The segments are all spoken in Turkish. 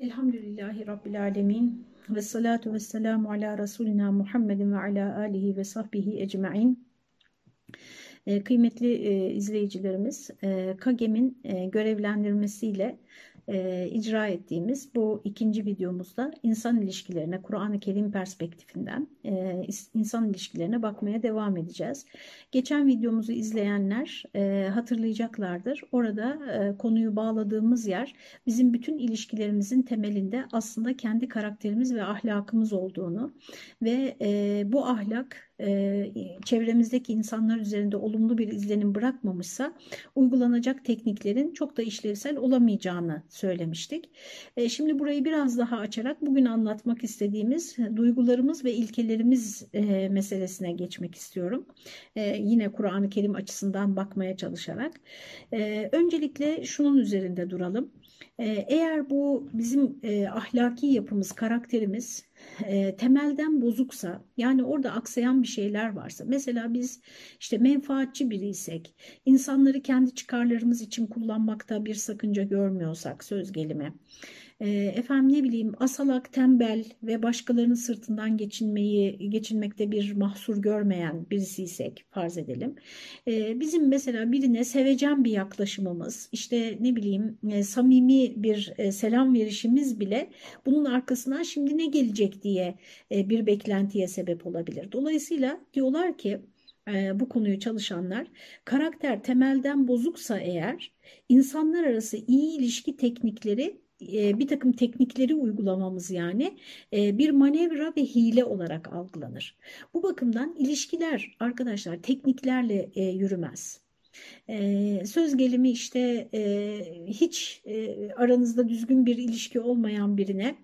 Elhamdülillahi Rabbil Alemin ve salatu ve selamu ala Resulina Muhammedin ve ala alihi ve sahbihi ecma'in. Ee, kıymetli e, izleyicilerimiz, e, KAGEM'in e, görevlendirmesiyle e, icra ettiğimiz bu ikinci videomuzda insan ilişkilerine, Kur'an-ı Kerim perspektifinden e, insan ilişkilerine bakmaya devam edeceğiz. Geçen videomuzu izleyenler e, hatırlayacaklardır. Orada e, konuyu bağladığımız yer bizim bütün ilişkilerimizin temelinde aslında kendi karakterimiz ve ahlakımız olduğunu ve e, bu ahlak çevremizdeki insanlar üzerinde olumlu bir izlenim bırakmamışsa uygulanacak tekniklerin çok da işlevsel olamayacağını söylemiştik. E, şimdi burayı biraz daha açarak bugün anlatmak istediğimiz duygularımız ve ilkelerimiz e, meselesine geçmek istiyorum. Yine Kur'an-ı Kerim açısından bakmaya çalışarak. Öncelikle şunun üzerinde duralım. Eğer bu bizim ahlaki yapımız, karakterimiz e, temelden bozuksa yani orada aksayan bir şeyler varsa mesela biz işte menfaatçi biriysek insanları kendi çıkarlarımız için kullanmakta bir sakınca görmüyorsak söz gelimi e, efendim ne bileyim asalak, tembel ve başkalarının sırtından geçinmeyi geçinmekte bir mahsur görmeyen birisiysek farz edelim. E, bizim mesela birine sevecen bir yaklaşımımız, işte ne bileyim e, samimi bir e, selam verişimiz bile bunun arkasından şimdi ne gelecek diye e, bir beklentiye sebep olabilir. Dolayısıyla diyorlar ki e, bu konuyu çalışanlar karakter temelden bozuksa eğer insanlar arası iyi ilişki teknikleri bir takım teknikleri uygulamamız yani bir manevra ve hile olarak algılanır. Bu bakımdan ilişkiler arkadaşlar tekniklerle yürümez. söz gelimi işte hiç aranızda düzgün bir ilişki olmayan birine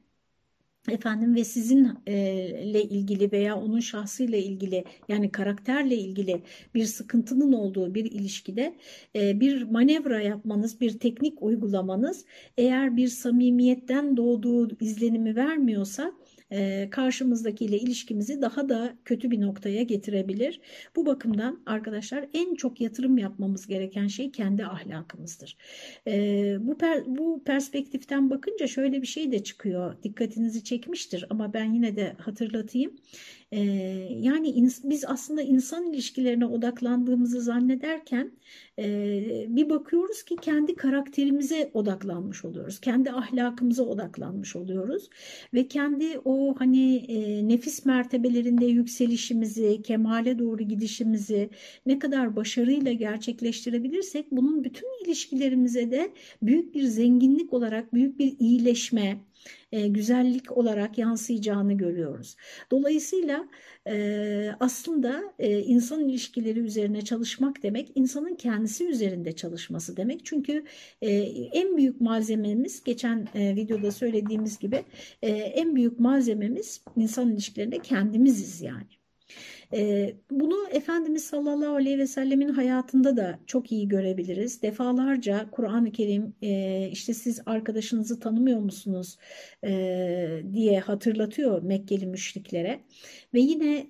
efendim ve sizinle ilgili veya onun şahsıyla ilgili yani karakterle ilgili bir sıkıntının olduğu bir ilişkide bir manevra yapmanız, bir teknik uygulamanız eğer bir samimiyetten doğduğu izlenimi vermiyorsa e, karşımızdakiyle ilişkimizi daha da kötü bir noktaya getirebilir. Bu bakımdan arkadaşlar en çok yatırım yapmamız gereken şey kendi ahlakımızdır. E, bu, per, bu perspektiften bakınca şöyle bir şey de çıkıyor. Dikkatinizi çekmiştir ama ben yine de hatırlatayım. Ee, yani biz aslında insan ilişkilerine odaklandığımızı zannederken e, bir bakıyoruz ki kendi karakterimize odaklanmış oluyoruz. Kendi ahlakımıza odaklanmış oluyoruz. Ve kendi o hani e, nefis mertebelerinde yükselişimizi, kemale doğru gidişimizi ne kadar başarıyla gerçekleştirebilirsek bunun bütün ilişkilerimize de büyük bir zenginlik olarak büyük bir iyileşme, e, güzellik olarak yansıyacağını görüyoruz. Dolayısıyla e, aslında e, insan ilişkileri üzerine çalışmak demek insanın kendisi üzerinde çalışması demek. Çünkü e, en büyük malzememiz geçen e, videoda söylediğimiz gibi e, en büyük malzememiz insan ilişkilerinde kendimiziz yani. Bunu Efendimiz sallallahu aleyhi ve sellemin hayatında da çok iyi görebiliriz. Defalarca Kur'an-ı Kerim işte siz arkadaşınızı tanımıyor musunuz diye hatırlatıyor Mekkeli müşriklere. Ve yine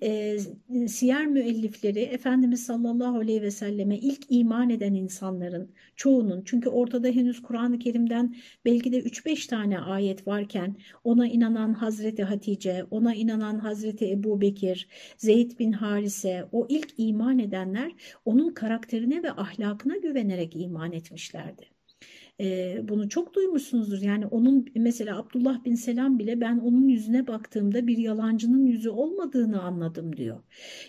siyer müellifleri Efendimiz sallallahu aleyhi ve selleme ilk iman eden insanların çoğunun çünkü ortada henüz Kur'an-ı Kerim'den belki de 3-5 tane ayet varken ona inanan Hazreti Hatice, ona inanan Hazreti Ebu Bekir, Zeyd bin Harise o ilk iman edenler onun karakterine ve ahlakına güvenerek iman etmişlerdi. E, bunu çok duymuşsunuzdur. Yani onun mesela Abdullah bin Selam bile ben onun yüzüne baktığımda bir yalancının yüzü olmadığını anladım diyor.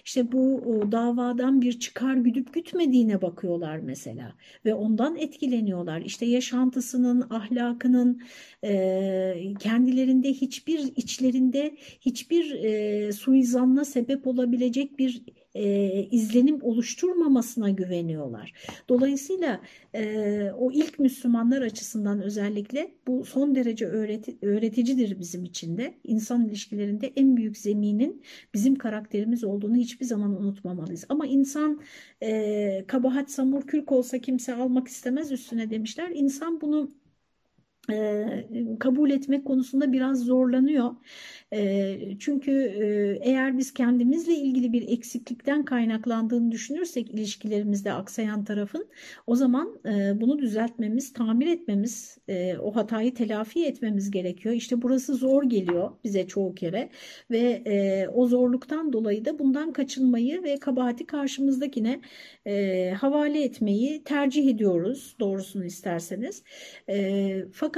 İşte bu o, davadan bir çıkar güdüp gütmediğine bakıyorlar mesela ve ondan etkileniyorlar. İşte yaşantısının, ahlakının e, kendilerinde hiçbir içlerinde hiçbir e, suizanla sebep olabilecek bir e, izlenim oluşturmamasına güveniyorlar. Dolayısıyla e, o ilk Müslümanlar açısından özellikle bu son derece öğreti, öğreticidir bizim için de. İnsan ilişkilerinde en büyük zeminin bizim karakterimiz olduğunu hiçbir zaman unutmamalıyız. Ama insan e, kabahat samur kürk olsa kimse almak istemez üstüne demişler. İnsan bunu kabul etmek konusunda biraz zorlanıyor. Çünkü eğer biz kendimizle ilgili bir eksiklikten kaynaklandığını düşünürsek ilişkilerimizde aksayan tarafın o zaman bunu düzeltmemiz, tamir etmemiz, o hatayı telafi etmemiz gerekiyor. İşte burası zor geliyor bize çoğu kere ve o zorluktan dolayı da bundan kaçınmayı ve kabahati karşımızdakine havale etmeyi tercih ediyoruz doğrusunu isterseniz. Fakat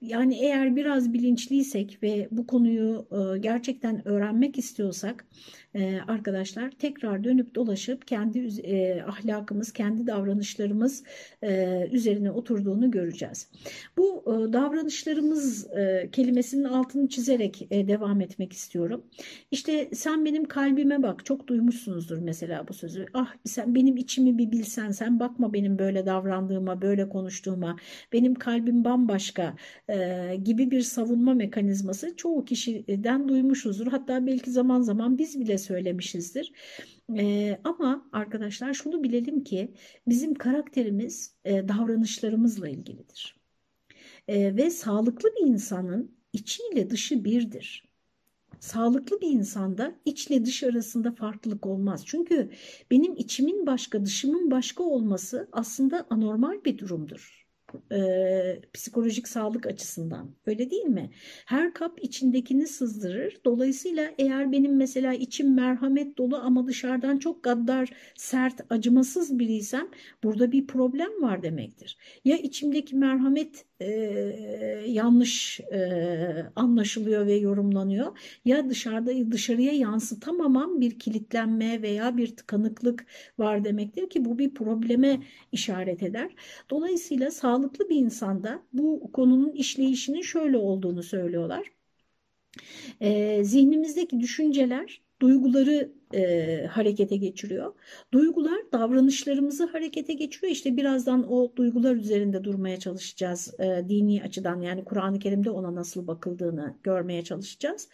yani eğer biraz bilinçliysek ve bu konuyu gerçekten öğrenmek istiyorsak e, arkadaşlar tekrar dönüp dolaşıp kendi e, ahlakımız, kendi davranışlarımız e, üzerine oturduğunu göreceğiz. Bu davranışlarımız kelimesinin altını çizerek devam etmek istiyorum. İşte sen benim kalbime bak, çok duymuşsunuzdur mesela bu sözü. Ah sen benim içimi bir bilsen, sen bakma benim böyle davrandığıma, böyle konuştuğuma, benim kalbim bambaşka gibi bir savunma mekanizması çoğu kişiden duymuşuzdur. Hatta belki zaman zaman biz bile söylemişizdir. E, ama arkadaşlar şunu bilelim ki bizim karakterimiz e, davranışlarımızla ilgilidir. E, ve sağlıklı bir insanın içiyle dışı birdir. Sağlıklı bir insanda içle dış arasında farklılık olmaz. Çünkü benim içimin başka, dışımın başka olması aslında anormal bir durumdur e, psikolojik sağlık açısından. Öyle değil mi? Her kap içindekini sızdırır. Dolayısıyla eğer benim mesela içim merhamet dolu ama dışarıdan çok gaddar, sert, acımasız biriysem burada bir problem var demektir. Ya içimdeki merhamet e, yanlış e, anlaşılıyor ve yorumlanıyor ya dışarıda dışarıya yansıtamamam bir kilitlenme veya bir tıkanıklık var demektir ki bu bir probleme işaret eder. Dolayısıyla sağlıklı bir insanda bu konunun işleyişinin şöyle olduğunu söylüyorlar. E, zihnimizdeki düşünceler duyguları e, harekete geçiriyor. Duygular davranışlarımızı harekete geçiriyor. İşte birazdan o duygular üzerinde durmaya çalışacağız e, dini açıdan yani Kur'an-ı Kerim'de ona nasıl bakıldığını görmeye çalışacağız.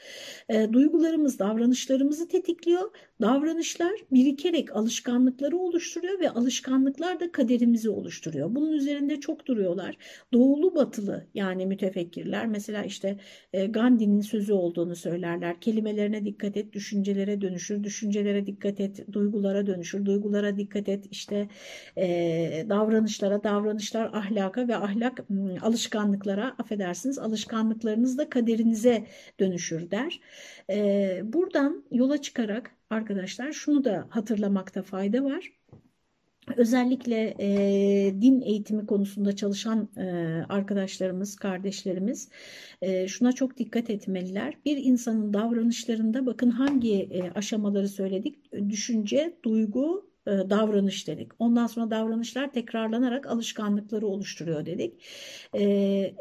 E, duygularımız davranışlarımızı tetikliyor. Davranışlar birikerek alışkanlıkları oluşturuyor ve alışkanlıklar da kaderimizi oluşturuyor. Bunun üzerinde çok duruyorlar. Doğulu batılı yani mütefekkirler mesela işte e, Gandhi'nin sözü olduğunu söylerler. Kelimelerine dikkat et, düşüncelere dönüşür, düşün düşüncelere dikkat et, duygulara dönüşür, duygulara dikkat et, işte e, davranışlara, davranışlar ahlaka ve ahlak alışkanlıklara, affedersiniz, alışkanlıklarınız da kaderinize dönüşür der. E, buradan yola çıkarak arkadaşlar şunu da hatırlamakta fayda var. Özellikle e, din eğitimi konusunda çalışan e, arkadaşlarımız, kardeşlerimiz e, şuna çok dikkat etmeliler. Bir insanın davranışlarında bakın hangi e, aşamaları söyledik? Düşünce, duygu, davranış dedik. Ondan sonra davranışlar tekrarlanarak alışkanlıkları oluşturuyor dedik.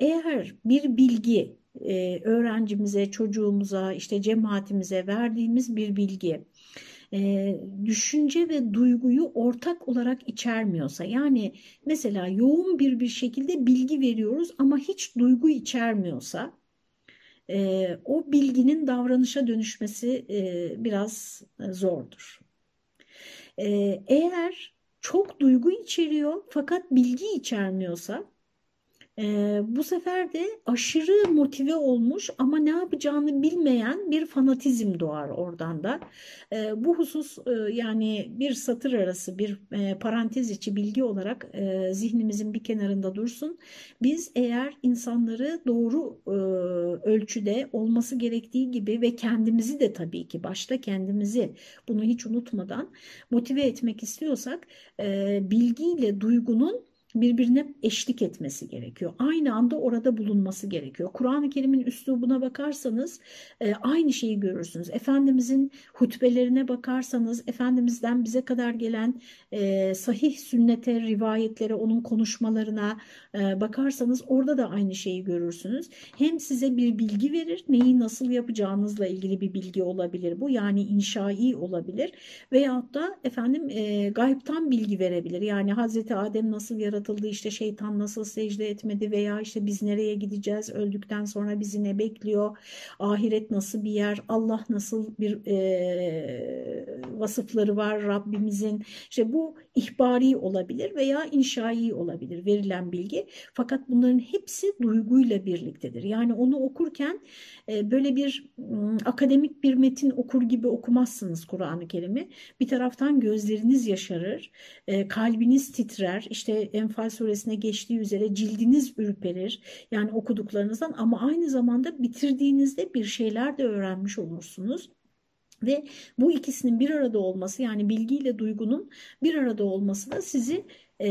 Eğer bir bilgi öğrencimize, çocuğumuza, işte cemaatimize verdiğimiz bir bilgi e, düşünce ve duyguyu ortak olarak içermiyorsa yani mesela yoğun bir bir şekilde bilgi veriyoruz ama hiç duygu içermiyorsa e, o bilginin davranışa dönüşmesi e, biraz zordur. E, eğer çok duygu içeriyor fakat bilgi içermiyorsa e, bu sefer de aşırı motive olmuş ama ne yapacağını bilmeyen bir fanatizm doğar oradan da. E, bu husus e, yani bir satır arası bir e, parantez içi bilgi olarak e, zihnimizin bir kenarında dursun. Biz eğer insanları doğru e, ölçüde olması gerektiği gibi ve kendimizi de tabii ki başta kendimizi bunu hiç unutmadan motive etmek istiyorsak e, bilgiyle duygunun birbirine eşlik etmesi gerekiyor. Aynı anda orada bulunması gerekiyor. Kur'an-ı Kerim'in üslubuna bakarsanız e, aynı şeyi görürsünüz. Efendimizin hutbelerine bakarsanız, Efendimiz'den bize kadar gelen e, sahih sünnete, rivayetlere, onun konuşmalarına e, bakarsanız orada da aynı şeyi görürsünüz. Hem size bir bilgi verir, neyi nasıl yapacağınızla ilgili bir bilgi olabilir bu. Yani inşai olabilir. Veyahut da efendim e, gaybtan bilgi verebilir. Yani Hazreti Adem nasıl yaratılır, anlatıldı. İşte şeytan nasıl secde etmedi veya işte biz nereye gideceğiz? Öldükten sonra bizi ne bekliyor? Ahiret nasıl bir yer? Allah nasıl bir e, vasıfları var Rabbimizin. İşte bu ihbari olabilir veya inşai olabilir verilen bilgi. Fakat bunların hepsi duyguyla birliktedir. Yani onu okurken e, böyle bir akademik bir metin okur gibi okumazsınız Kur'an-ı Kerim'i. Bir taraftan gözleriniz yaşarır e, kalbiniz titrer. İşte Enfal suresine geçtiği üzere cildiniz ürperir yani okuduklarınızdan. Ama aynı zamanda bitirdiğinizde bir şeyler de öğrenmiş olursunuz. Ve bu ikisinin bir arada olması yani bilgiyle duygunun bir arada olması da sizi e,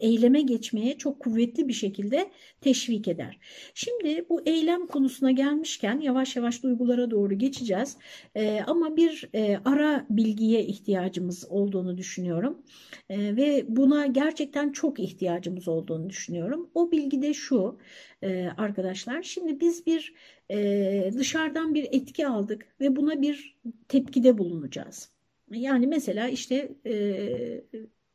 eyleme geçmeye çok kuvvetli bir şekilde teşvik eder. Şimdi bu eylem konusuna gelmişken yavaş yavaş duygulara doğru geçeceğiz. E, ama bir e, ara bilgiye ihtiyacımız olduğunu düşünüyorum. E, ve buna gerçekten çok ihtiyacımız olduğunu düşünüyorum. O bilgi de şu e, arkadaşlar. Şimdi biz bir e, dışarıdan bir etki aldık ve buna bir tepkide bulunacağız. Yani mesela işte e,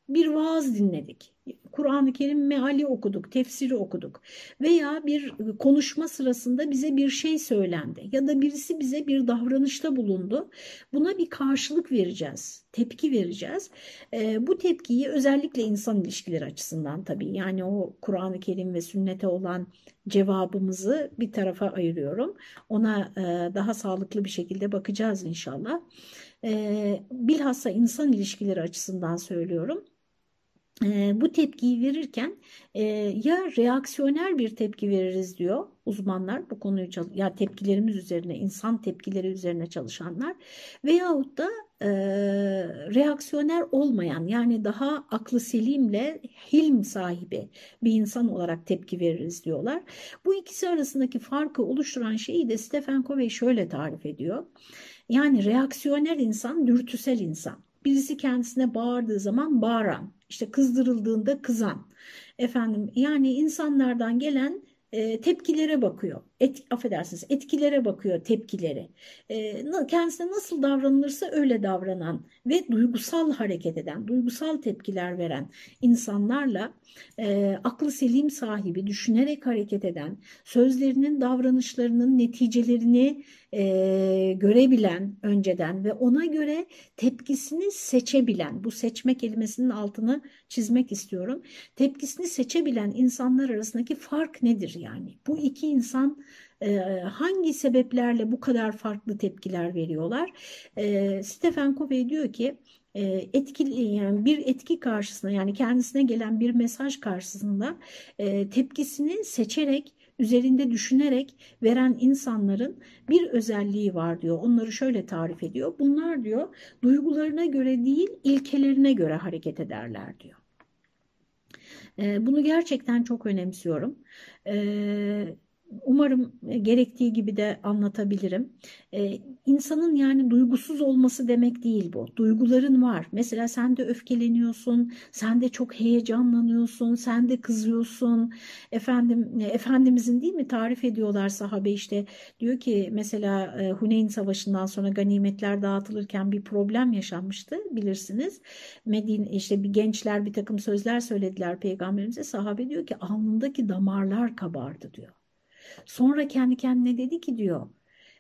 bir vaaz dinledik. Kur'an-ı Kerim meali okuduk, tefsiri okuduk veya bir konuşma sırasında bize bir şey söylendi ya da birisi bize bir davranışta bulundu. Buna bir karşılık vereceğiz, tepki vereceğiz. E, bu tepkiyi özellikle insan ilişkileri açısından tabii yani o Kur'an-ı Kerim ve sünnete olan cevabımızı bir tarafa ayırıyorum. Ona e, daha sağlıklı bir şekilde bakacağız inşallah. E, bilhassa insan ilişkileri açısından söylüyorum e, bu tepkiyi verirken e, ya reaksiyoner bir tepki veririz diyor uzmanlar bu konuyu ya tepkilerimiz üzerine insan tepkileri üzerine çalışanlar veyahut da e, reaksiyoner olmayan yani daha aklı selimle hilm sahibi bir insan olarak tepki veririz diyorlar. Bu ikisi arasındaki farkı oluşturan şeyi de Stephen Covey şöyle tarif ediyor. Yani reaksiyoner insan dürtüsel insan. Birisi kendisine bağırdığı zaman bağıran, işte kızdırıldığında kızan. Efendim yani insanlardan gelen e, tepkilere bakıyor. Et, affedersiniz etkilere bakıyor tepkileri. E, kendisine nasıl davranılırsa öyle davranan ve duygusal hareket eden, duygusal tepkiler veren insanlarla e, aklı selim sahibi, düşünerek hareket eden, sözlerinin, davranışlarının neticelerini e, görebilen önceden ve ona göre tepkisini seçebilen, bu seçme kelimesinin altını çizmek istiyorum. Tepkisini seçebilen insanlar arasındaki fark nedir yani? Bu iki insan hangi sebeplerle bu kadar farklı tepkiler veriyorlar? E, Stephen Covey diyor ki e, etkili yani bir etki karşısında yani kendisine gelen bir mesaj karşısında e, tepkisini seçerek üzerinde düşünerek veren insanların bir özelliği var diyor. Onları şöyle tarif ediyor. Bunlar diyor duygularına göre değil ilkelerine göre hareket ederler diyor. E, bunu gerçekten çok önemsiyorum. E, Umarım e, gerektiği gibi de anlatabilirim. Ee, insanın yani duygusuz olması demek değil bu. Duyguların var. Mesela sen de öfkeleniyorsun, sen de çok heyecanlanıyorsun, sen de kızıyorsun. Efendim, e, Efendimizin değil mi tarif ediyorlar sahabe işte diyor ki mesela e, Huneyn Savaşı'ndan sonra ganimetler dağıtılırken bir problem yaşanmıştı bilirsiniz. Medine işte bir gençler bir takım sözler söylediler peygamberimize. Sahabe diyor ki alnındaki damarlar kabardı diyor. Sonra kendi kendine dedi ki diyor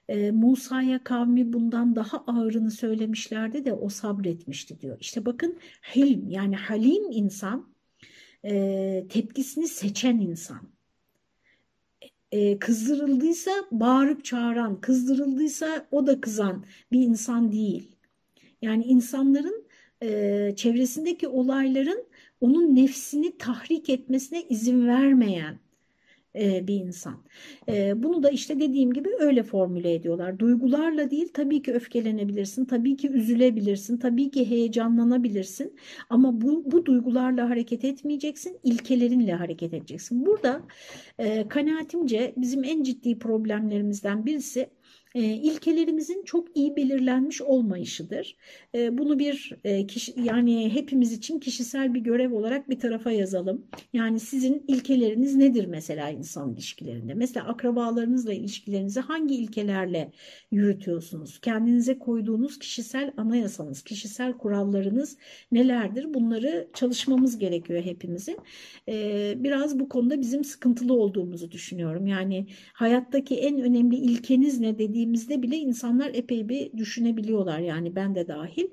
e, Musa'ya kavmi bundan daha ağırını söylemişlerdi de o sabretmişti diyor. İşte bakın hilm yani halim insan e, tepkisini seçen insan. E, kızdırıldıysa bağırıp çağıran, kızdırıldıysa o da kızan bir insan değil. Yani insanların e, çevresindeki olayların onun nefsini tahrik etmesine izin vermeyen bir insan. Bunu da işte dediğim gibi öyle formüle ediyorlar. Duygularla değil tabii ki öfkelenebilirsin, tabii ki üzülebilirsin, tabii ki heyecanlanabilirsin ama bu, bu duygularla hareket etmeyeceksin, ilkelerinle hareket edeceksin. Burada kanaatimce bizim en ciddi problemlerimizden birisi e, ilkelerimizin çok iyi belirlenmiş olmayışıdır. E, bunu bir e, kişi yani hepimiz için kişisel bir görev olarak bir tarafa yazalım. Yani sizin ilkeleriniz nedir mesela insan ilişkilerinde? Mesela akrabalarınızla ilişkilerinizi hangi ilkelerle yürütüyorsunuz? Kendinize koyduğunuz kişisel anayasanız, kişisel kurallarınız nelerdir? Bunları çalışmamız gerekiyor hepimizin. Biraz bu konuda bizim sıkıntılı olduğumuzu düşünüyorum. Yani hayattaki en önemli ilkeniz ne dediğimizde bile insanlar epey bir düşünebiliyorlar yani ben de dahil.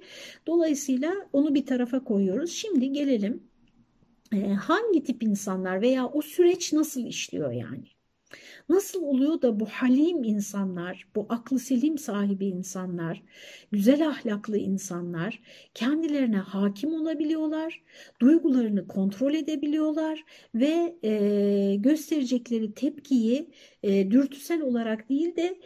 Dolayısıyla onu bir tarafa koyuyoruz. Şimdi gelelim hangi tip insanlar veya o süreç nasıl işliyor yani? Nasıl oluyor da bu halim insanlar, bu aklı selim sahibi insanlar, güzel ahlaklı insanlar kendilerine hakim olabiliyorlar, duygularını kontrol edebiliyorlar ve e, gösterecekleri tepkiyi e, dürtüsel olarak değil de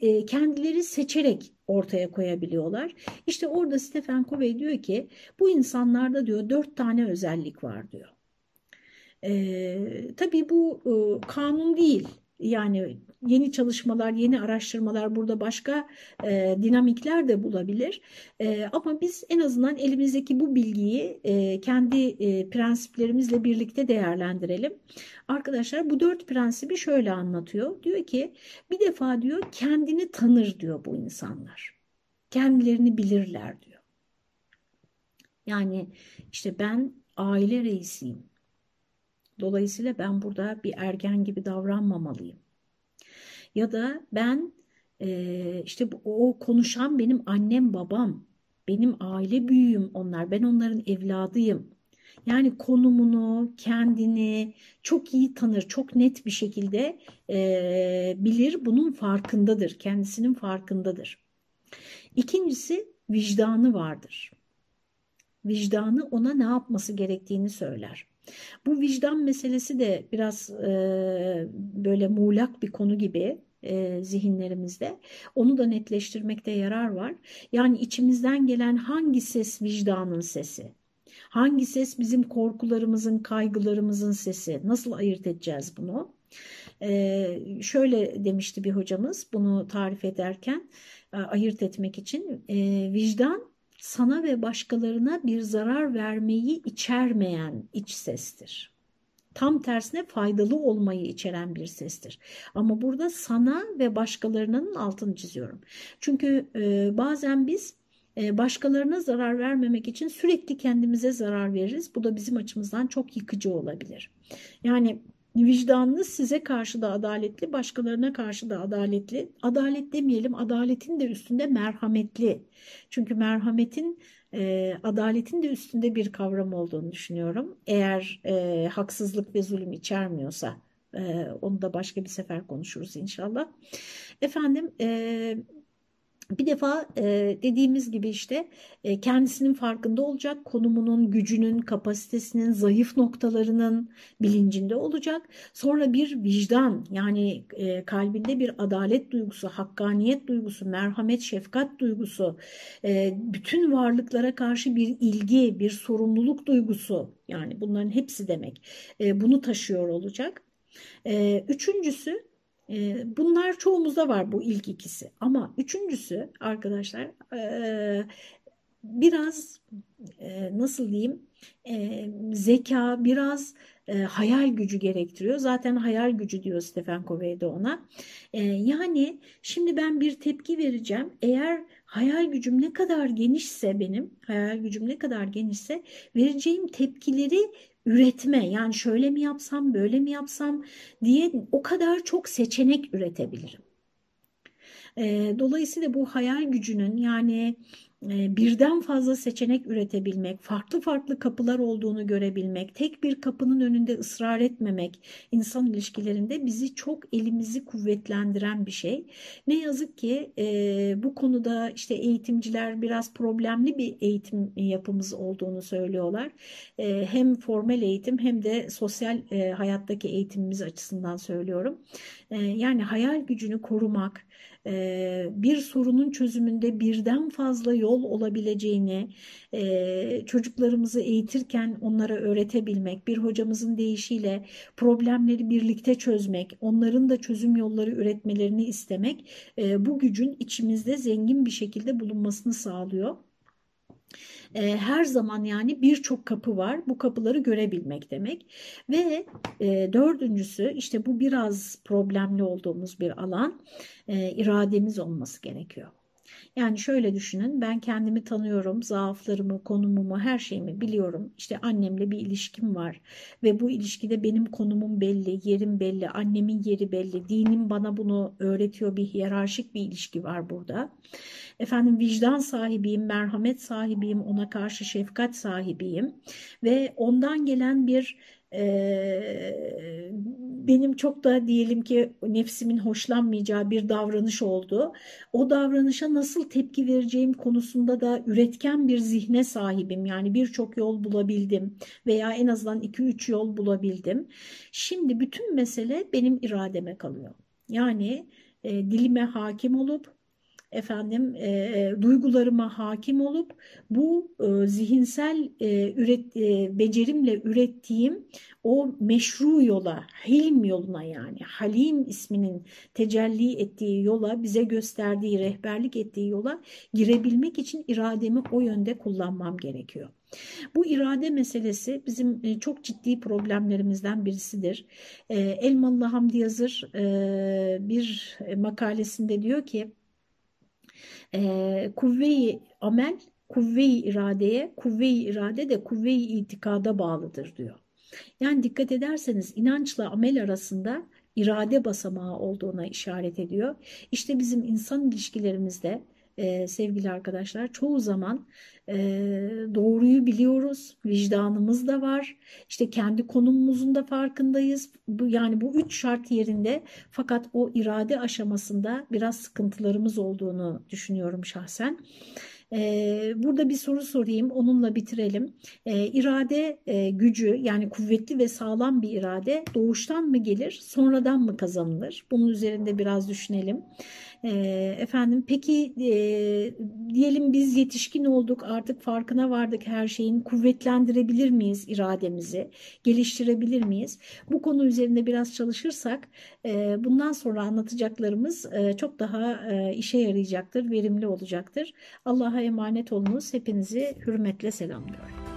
e, kendileri seçerek ortaya koyabiliyorlar. İşte orada Stephen Covey diyor ki bu insanlarda diyor dört tane özellik var diyor. E, tabii bu e, kanun değil yani yeni çalışmalar, yeni araştırmalar burada başka e, dinamikler de bulabilir. E, ama biz en azından elimizdeki bu bilgiyi e, kendi e, prensiplerimizle birlikte değerlendirelim. Arkadaşlar bu dört prensibi şöyle anlatıyor. Diyor ki bir defa diyor kendini tanır diyor bu insanlar. Kendilerini bilirler diyor. Yani işte ben aile reisiyim. Dolayısıyla ben burada bir ergen gibi davranmamalıyım. Ya da ben e, işte o konuşan benim annem babam, benim aile büyüğüm onlar, ben onların evladıyım. Yani konumunu, kendini çok iyi tanır, çok net bir şekilde e, bilir, bunun farkındadır, kendisinin farkındadır. İkincisi vicdanı vardır. Vicdanı ona ne yapması gerektiğini söyler. Bu vicdan meselesi de biraz e, böyle muğlak bir konu gibi e, zihinlerimizde. Onu da netleştirmekte yarar var. Yani içimizden gelen hangi ses vicdanın sesi? Hangi ses bizim korkularımızın, kaygılarımızın sesi? Nasıl ayırt edeceğiz bunu? Ee, şöyle demişti bir hocamız bunu tarif ederken ayırt etmek için e, vicdan sana ve başkalarına bir zarar vermeyi içermeyen iç sestir. Tam tersine faydalı olmayı içeren bir sestir. Ama burada sana ve başkalarının altını çiziyorum. Çünkü e, bazen biz e, başkalarına zarar vermemek için sürekli kendimize zarar veririz. Bu da bizim açımızdan çok yıkıcı olabilir. Yani vicdanınız size karşı da adaletli, başkalarına karşı da adaletli. Adalet demeyelim, adaletin de üstünde merhametli. Çünkü merhametin e, adaletin de üstünde bir kavram olduğunu düşünüyorum. Eğer e, haksızlık ve zulüm içermiyorsa. E, onu da başka bir sefer konuşuruz inşallah. Efendim e, bir defa e, dediğimiz gibi işte e, kendisinin farkında olacak, konumunun, gücünün, kapasitesinin, zayıf noktalarının bilincinde olacak. Sonra bir vicdan yani e, kalbinde bir adalet duygusu, hakkaniyet duygusu, merhamet, şefkat duygusu, bütün varlıklara karşı bir ilgi, bir sorumluluk duygusu yani bunların hepsi demek. Bunu taşıyor olacak. Bunlar çoğumuzda var bu ilk ikisi. Ama üçüncüsü arkadaşlar biraz nasıl diyeyim zeka biraz hayal gücü gerektiriyor. Zaten hayal gücü diyor Stephen Covey de ona. yani şimdi ben bir tepki vereceğim. Eğer hayal gücüm ne kadar genişse benim, hayal gücüm ne kadar genişse vereceğim tepkileri üretme yani şöyle mi yapsam böyle mi yapsam diye o kadar çok seçenek üretebilirim. Dolayısıyla bu hayal gücünün yani birden fazla seçenek üretebilmek, farklı farklı kapılar olduğunu görebilmek, tek bir kapının önünde ısrar etmemek insan ilişkilerinde bizi çok elimizi kuvvetlendiren bir şey. Ne yazık ki e, bu konuda işte eğitimciler biraz problemli bir eğitim yapımız olduğunu söylüyorlar. E, hem formal eğitim hem de sosyal e, hayattaki eğitimimiz açısından söylüyorum. E, yani hayal gücünü korumak, bir sorunun çözümünde birden fazla yol yol olabileceğini, e, çocuklarımızı eğitirken onlara öğretebilmek, bir hocamızın deyişiyle problemleri birlikte çözmek, onların da çözüm yolları üretmelerini istemek e, bu gücün içimizde zengin bir şekilde bulunmasını sağlıyor. E, her zaman yani birçok kapı var. Bu kapıları görebilmek demek. Ve e, dördüncüsü işte bu biraz problemli olduğumuz bir alan e, irademiz olması gerekiyor. Yani şöyle düşünün ben kendimi tanıyorum, zaaflarımı, konumumu, her şeyimi biliyorum. İşte annemle bir ilişkim var ve bu ilişkide benim konumum belli, yerim belli, annemin yeri belli, dinim bana bunu öğretiyor bir hiyerarşik bir ilişki var burada. Efendim vicdan sahibiyim, merhamet sahibiyim, ona karşı şefkat sahibiyim ve ondan gelen bir benim çok da diyelim ki nefsimin hoşlanmayacağı bir davranış oldu. O davranışa nasıl tepki vereceğim konusunda da üretken bir zihne sahibim. Yani birçok yol bulabildim veya en azından 2-3 yol bulabildim. Şimdi bütün mesele benim irademe kalıyor. Yani dilime hakim olup efendim e, duygularıma hakim olup bu e, zihinsel e, üret, e, becerimle ürettiğim o meşru yola, Hilm yoluna yani Halim isminin tecelli ettiği yola, bize gösterdiği, rehberlik ettiği yola girebilmek için irademi o yönde kullanmam gerekiyor. Bu irade meselesi bizim e, çok ciddi problemlerimizden birisidir. E, Elmalı Hamdi Yazır e, bir makalesinde diyor ki e, kuvve-i amel kuvve-i iradeye, kuvve-i irade de kuvve-i itikada bağlıdır diyor. Yani dikkat ederseniz inançla amel arasında irade basamağı olduğuna işaret ediyor. İşte bizim insan ilişkilerimizde e, sevgili arkadaşlar çoğu zaman e, doğruyu biliyoruz, vicdanımız da var, işte kendi konumumuzun da farkındayız. Bu yani bu üç şart yerinde fakat o irade aşamasında biraz sıkıntılarımız olduğunu düşünüyorum şahsen. Burada bir soru sorayım, onunla bitirelim. Ee, irade e, gücü yani kuvvetli ve sağlam bir irade doğuştan mı gelir, sonradan mı kazanılır? Bunun üzerinde biraz düşünelim. E, efendim peki e, diyelim biz yetişkin olduk artık farkına vardık her şeyin kuvvetlendirebilir miyiz irademizi geliştirebilir miyiz? Bu konu üzerinde biraz çalışırsak e, bundan sonra anlatacaklarımız e, çok daha e, işe yarayacaktır, verimli olacaktır. Allah'a emanet olunuz. Hepinizi hürmetle selamlıyorum.